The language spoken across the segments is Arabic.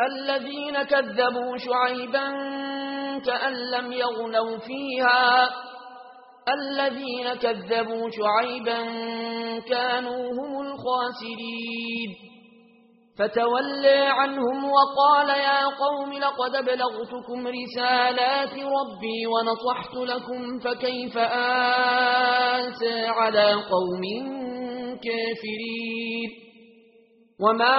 الذين كذبوا شعيبا كأن لم يغنوا فيها. الذين كذبوا شعيبا كانوا هم الخاسرين. فتولى عنهم وقال يا قوم لقد بلغتكم رسالات ربي ونصحت لكم فكيف آنسى على قوم كافرين. وما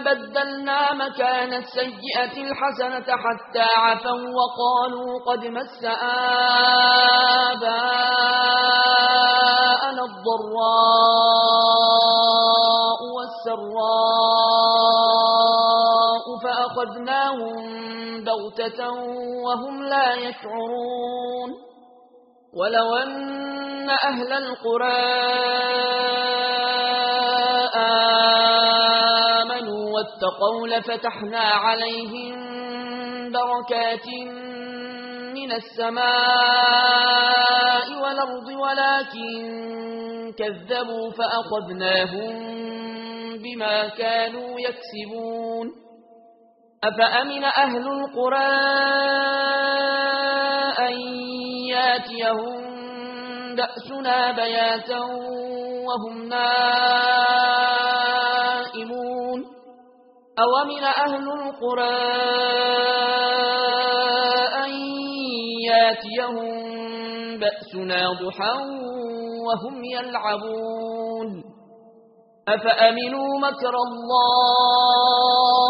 بدلنا مكان السيئة الحسنة حتى عفوا وقالوا قد مس آباءنا الضراء والسراء فأخذناهم بغتة وهم لا يشعرون ولو أن أهل القرآن واتقوا لفتحنا عليهم بركات من السماء والأرض ولكن كذبوا فأخذناهم بما كانوا يكسبون أفأمن أهل القرى أن ياتيهم بأسنا بياتا وهم نار أومن أهل القرى أن ياتيهم بأسنا ضحا وهم يلعبون أفأمنوا مكر الله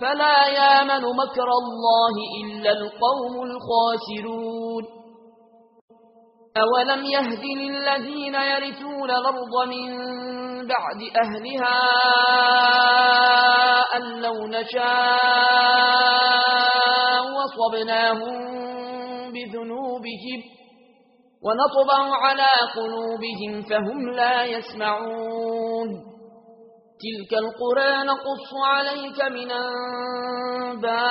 فلا يامن مكر الله إلا القوم الخاسرون أولم يهدن الذين يرثون الأرض من بعد أهلها أن لو نشاء وصبناهم بذنوبهم ونطبع على قلوبهم فهم لا يسمعون. تلك القرى نقص عليك من أَنبَائِهَا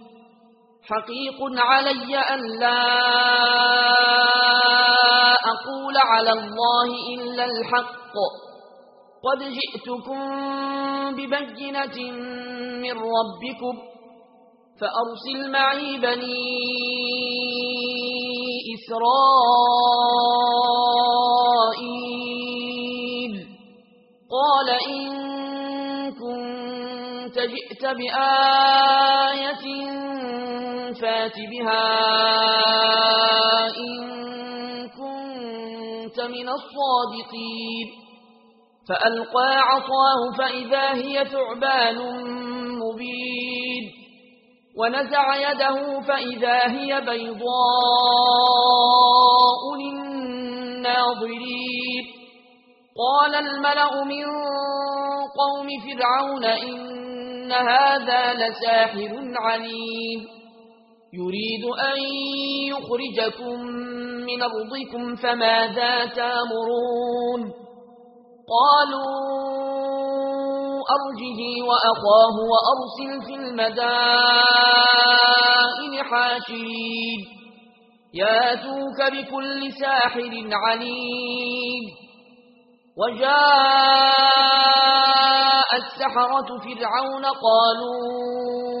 حقيق علي أن لا أقول على الله إلا الحق قد جئتكم ببينة من ربكم فأرسل معي بني إسرائيل قال إن كنت جئت بآخر آت بها إن كنت من الصادقين فألقى عصاه فإذا هي تعبان مبين ونزع يده فإذا هي بيضاء للناظرين قال الملأ من قوم فرعون إن هذا لساحر عليم يريد أن يخرجكم من أرضكم فماذا تأمرون؟ قالوا أرجه وأخاه وأرسل في المدائن حاشرين. ياتوك بكل ساحر عليم. وجاء السحرة فرعون قالوا